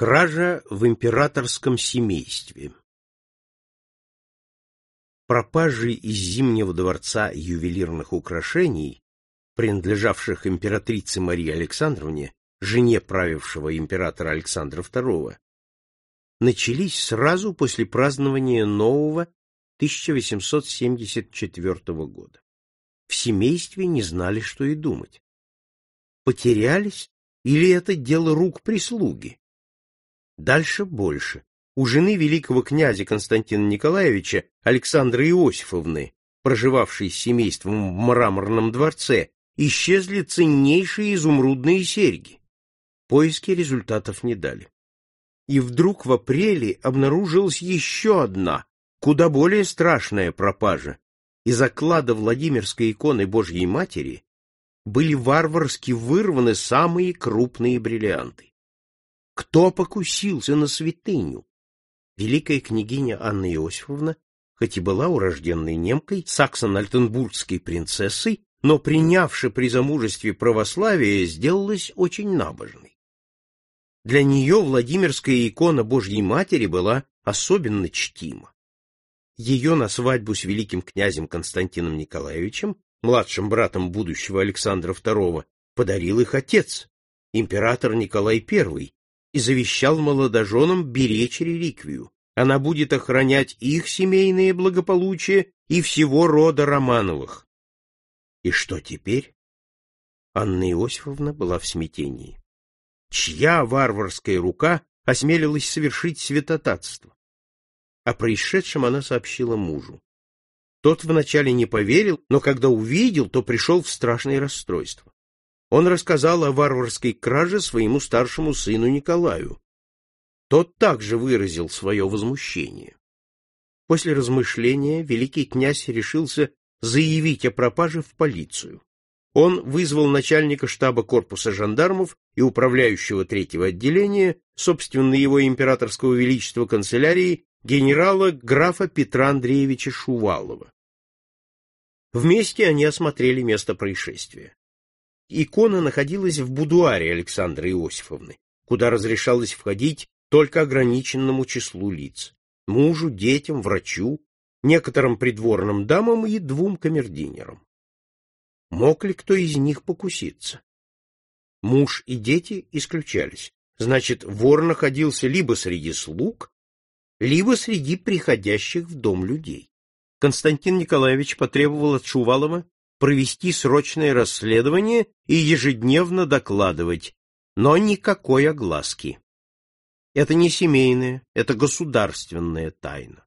Кража в императорском семействе Пропажи из Зимнего дворца ювелирных украшений, принадлежавших императрице Марии Александровне, жене правившего императора Александра II, начались сразу после празднования нового 1874 года. В семействе не знали, что и думать. Потерялись или это дело рук прислуги? Дальше больше. У жены великого князя Константина Николаевича Александры Иосифовны, проживавшей с семейством в мраморном дворце, исчезли ценнейшие изумрудные серьги. Поиски результатов не дали. И вдруг в апреле обнаружилась еще одна, куда более страшная пропажа. Из оклада Владимирской иконы Божьей Матери были варварски вырваны самые крупные бриллианты. Кто покусился на святыню? Великая княгиня Анна Иосифовна, хоть и была урожденной немкой, саксон-альтенбургской принцессой, но, принявши при замужестве православие, сделалась очень набожной. Для нее Владимирская икона Божьей Матери была особенно чтима. Ее на свадьбу с великим князем Константином Николаевичем, младшим братом будущего Александра II, подарил их отец, император Николай I, и завещал молодоженам беречь реликвию. Она будет охранять их семейное благополучие и всего рода Романовых. И что теперь? Анна Иосифовна была в смятении. Чья варварская рука осмелилась совершить святотатство? О происшедшем она сообщила мужу. Тот вначале не поверил, но когда увидел, то пришел в страшное расстройство. Он рассказал о варварской краже своему старшему сыну Николаю. Тот также выразил свое возмущение. После размышления великий князь решился заявить о пропаже в полицию. Он вызвал начальника штаба корпуса жандармов и управляющего третьего отделения, собственно его императорского величества канцелярии, генерала графа Петра Андреевича Шувалова. Вместе они осмотрели место происшествия. Икона находилась в будуаре Александры Иосифовны, куда разрешалось входить только ограниченному числу лиц — мужу, детям, врачу, некоторым придворным дамам и двум камердинерам. Мог ли кто из них покуситься? Муж и дети исключались. Значит, вор находился либо среди слуг, либо среди приходящих в дом людей. Константин Николаевич потребовал от Шувалова провести срочное расследование и ежедневно докладывать, но никакой огласки. Это не семейная, это государственная тайна.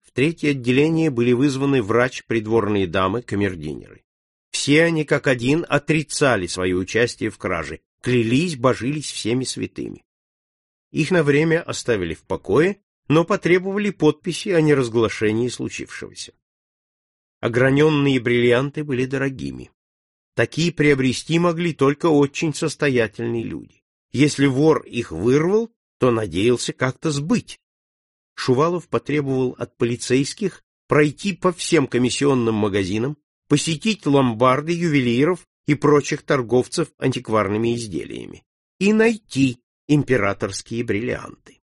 В третье отделение были вызваны врач, придворные дамы, камердинеры. Все они как один отрицали свое участие в краже, клялись, божились всеми святыми. Их на время оставили в покое, но потребовали подписи о неразглашении случившегося. Ограненные бриллианты были дорогими. Такие приобрести могли только очень состоятельные люди. Если вор их вырвал, то надеялся как-то сбыть. Шувалов потребовал от полицейских пройти по всем комиссионным магазинам, посетить ломбарды ювелиров и прочих торговцев антикварными изделиями и найти императорские бриллианты.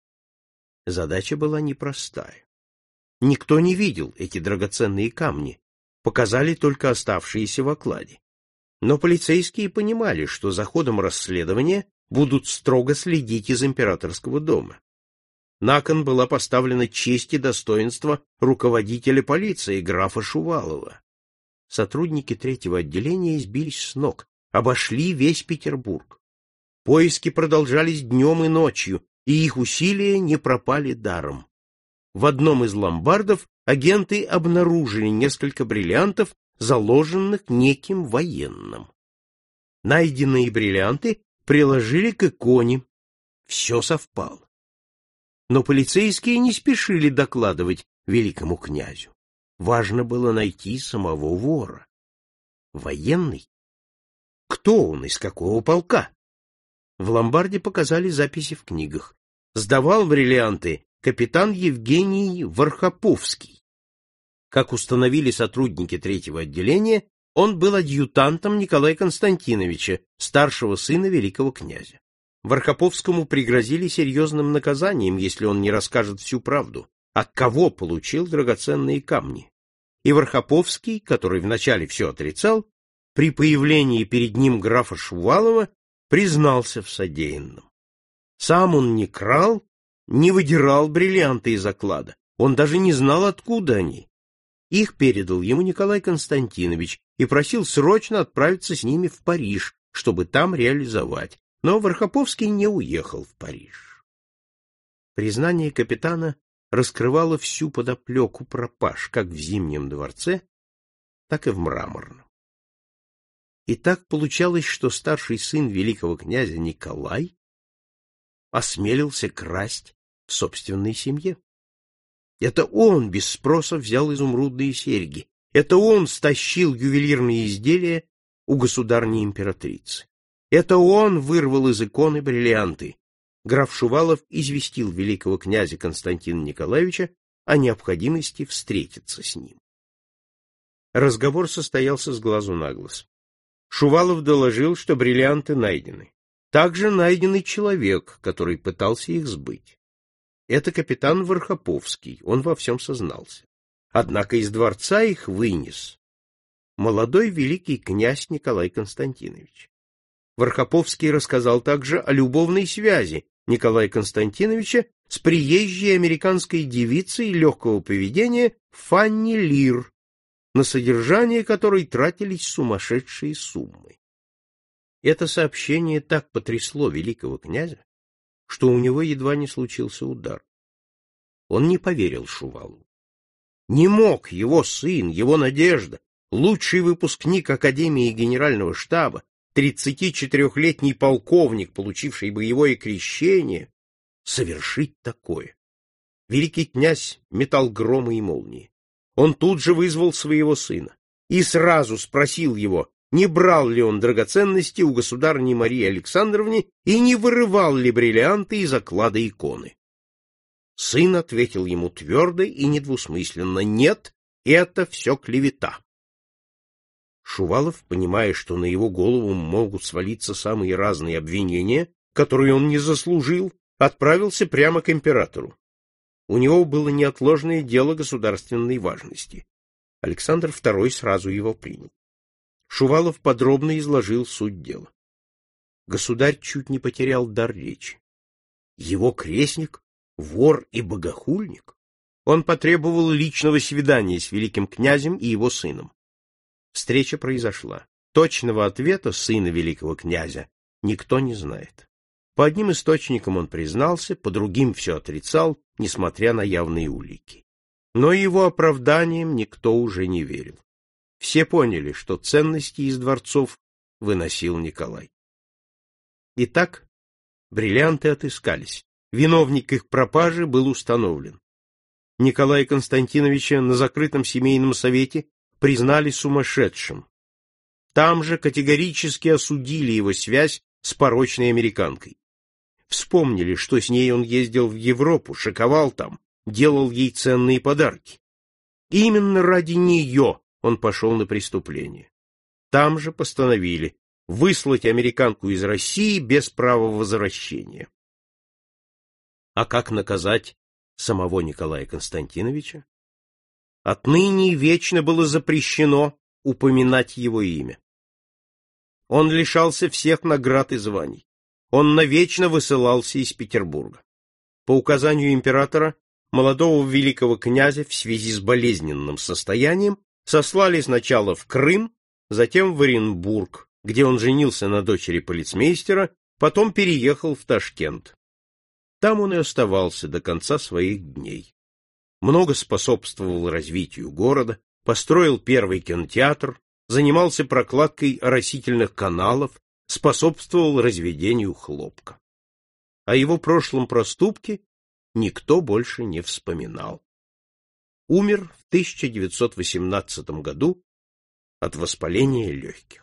Задача была непростая. Никто не видел эти драгоценные камни, показали только оставшиеся в окладе. Но полицейские понимали, что за ходом расследования будут строго следить из императорского дома. На кон была поставлена честь и достоинство руководителя полиции графа Шувалова. Сотрудники третьего отделения избились с ног, обошли весь Петербург. Поиски продолжались днем и ночью, и их усилия не пропали даром. В одном из ломбардов агенты обнаружили несколько бриллиантов, заложенных неким военным. Найденные бриллианты приложили к иконе. Все совпало. Но полицейские не спешили докладывать великому князю. Важно было найти самого вора. Военный? Кто он, из какого полка? В ломбарде показали записи в книгах. Сдавал бриллианты капитан Евгений Вархоповский. Как установили сотрудники третьего отделения, он был адъютантом Николая Константиновича, старшего сына великого князя. Вархоповскому пригрозили серьезным наказанием, если он не расскажет всю правду, от кого получил драгоценные камни. И Вархоповский, который вначале все отрицал, при появлении перед ним графа Шувалова признался в содеянном. Сам он не крал, не выдирал бриллианты из оклада, он даже не знал, откуда они. Их передал ему Николай Константинович и просил срочно отправиться с ними в Париж, чтобы там реализовать, но Вархоповский не уехал в Париж. Признание капитана раскрывало всю подоплеку пропаж, как в Зимнем дворце, так и в Мраморном. И так получалось, что старший сын великого князя Николай осмелился красть в собственной семье. Это он без спроса взял изумрудные серьги. Это он стащил ювелирные изделия у государни императрицы. Это он вырвал из иконы бриллианты. Граф Шувалов известил великого князя Константина Николаевича о необходимости встретиться с ним. Разговор состоялся с глазу на глаз. Шувалов доложил, что бриллианты найдены. Также найденный человек, который пытался их сбыть. Это капитан Вархоповский, он во всем сознался. Однако из дворца их вынес молодой великий князь Николай Константинович. Вархоповский рассказал также о любовной связи Николая Константиновича с приезжей американской девицей легкого поведения Фанни Лир, на содержание которой тратились сумасшедшие суммы. Это сообщение так потрясло великого князя, что у него едва не случился удар. Он не поверил Шувалу. Не мог его сын, его надежда, лучший выпускник Академии Генерального штаба, 34-летний полковник, получивший боевое крещение, совершить такое. Великий князь метал громы и молнии. Он тут же вызвал своего сына и сразу спросил его, не брал ли он драгоценности у государни Марии Александровны и не вырывал ли бриллианты из оклада иконы. Сын ответил ему твердо и недвусмысленно «Нет, это все клевета». Шувалов, понимая, что на его голову могут свалиться самые разные обвинения, которые он не заслужил, отправился прямо к императору. У него было неотложное дело государственной важности. Александр II сразу его принял. Шувалов подробно изложил суть дела. Государь чуть не потерял дар речи. Его крестник — вор и богохульник. Он потребовал личного свидания с великим князем и его сыном. Встреча произошла. Точного ответа сына великого князя никто не знает. По одним источникам он признался, по другим все отрицал, несмотря на явные улики. Но его оправданием никто уже не верил. Все поняли, что ценности из дворцов выносил Николай. Итак, бриллианты отыскались. Виновник их пропажи был установлен. Николая Константиновича на закрытом семейном совете признали сумасшедшим. Там же категорически осудили его связь с порочной американкой. Вспомнили, что с ней он ездил в Европу, шиковал там, делал ей ценные подарки. именно ради нее он пошел на преступление. Там же постановили выслать американку из России без права возвращения. А как наказать самого Николая Константиновича? Отныне вечно было запрещено упоминать его имя. Он лишался всех наград и званий он навечно высылался из Петербурга. По указанию императора, молодого великого князя в связи с болезненным состоянием сослали сначала в Крым, затем в Оренбург, где он женился на дочери полицмейстера, потом переехал в Ташкент. Там он и оставался до конца своих дней. Много способствовал развитию города, построил первый кинотеатр, занимался прокладкой оросительных каналов, способствовал разведению хлопка. О его прошлом проступке никто больше не вспоминал. Умер в 1918 году от воспаления легких.